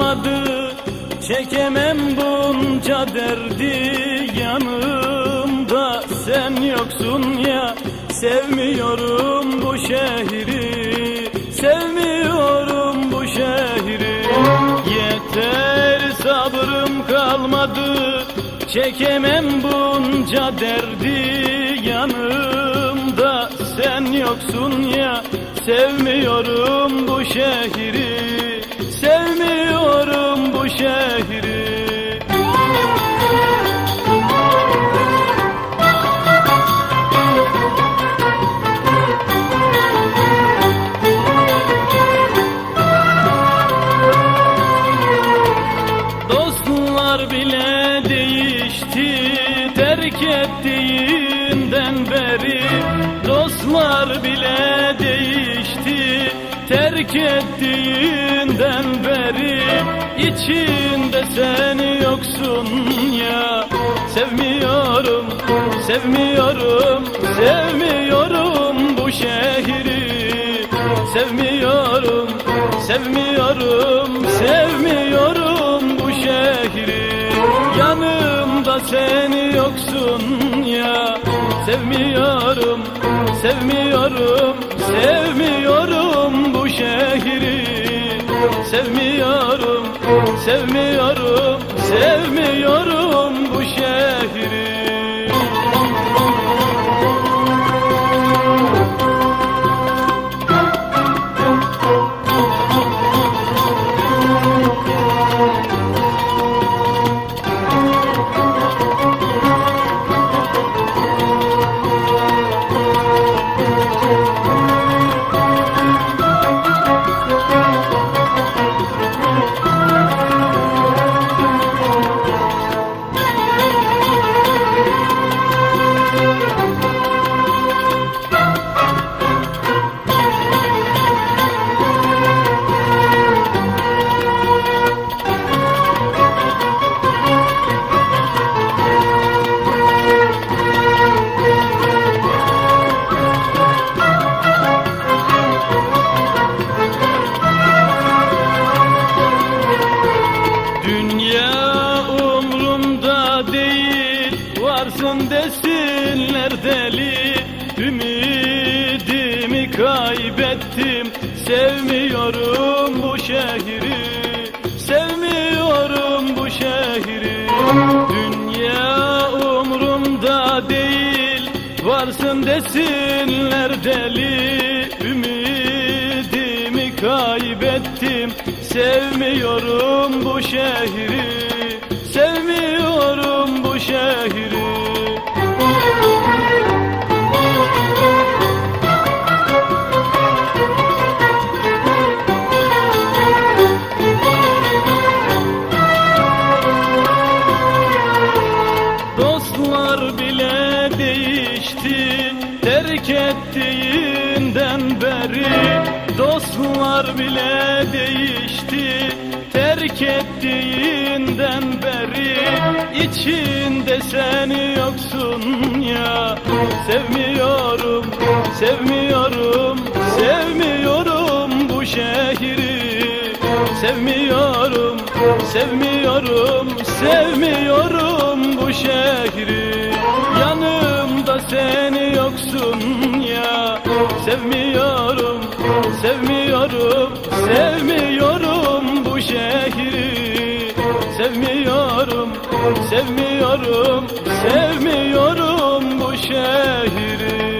Kalmadı Çekemem bunca derdi yanımda. Sen yoksun ya Sevmiyorum bu şehri. Sevmiyorum bu şehri. Yeter sabrım kalmadı. Çekemem bunca derdi yanımda. Sen yoksun ya Sevmiyorum bu şehri değişti terk ettiğinden beri. Dostlar bile değişti terk ettiğinden beri. İçinde sen yoksun ya. Sevmiyorum, sevmiyorum, sevmiyorum bu şehri. Sevmiyorum, sevmiyorum, sevmiyorum Yanımda sen yoksun ya. Sevmiyorum, sevmiyorum, sevmiyorum bu şehri. Sevmiyorum, sevmiyorum, sevmiyorum bu şehri deli Ümidimi kaybettim. Sevmiyorum bu şehri Sevmiyorum bu şehri. Dünya umrumda değil Varsın desinler deli. Ümidimi kaybettim Sevmiyorum bu şehri Dostlar bile değişti terk ettiğinden beri Dostlar bile değişti terk ettiğinden beri İçinde sen yoksun ya. Sevmiyorum, sevmiyorum, sevmiyorum bu şehri. Sevmiyorum, sevmiyorum, sevmiyorum bu şehri ya. Sevmiyorum, sevmiyorum, sevmiyorum bu şehri. Sevmiyorum, sevmiyorum, sevmiyorum bu şehri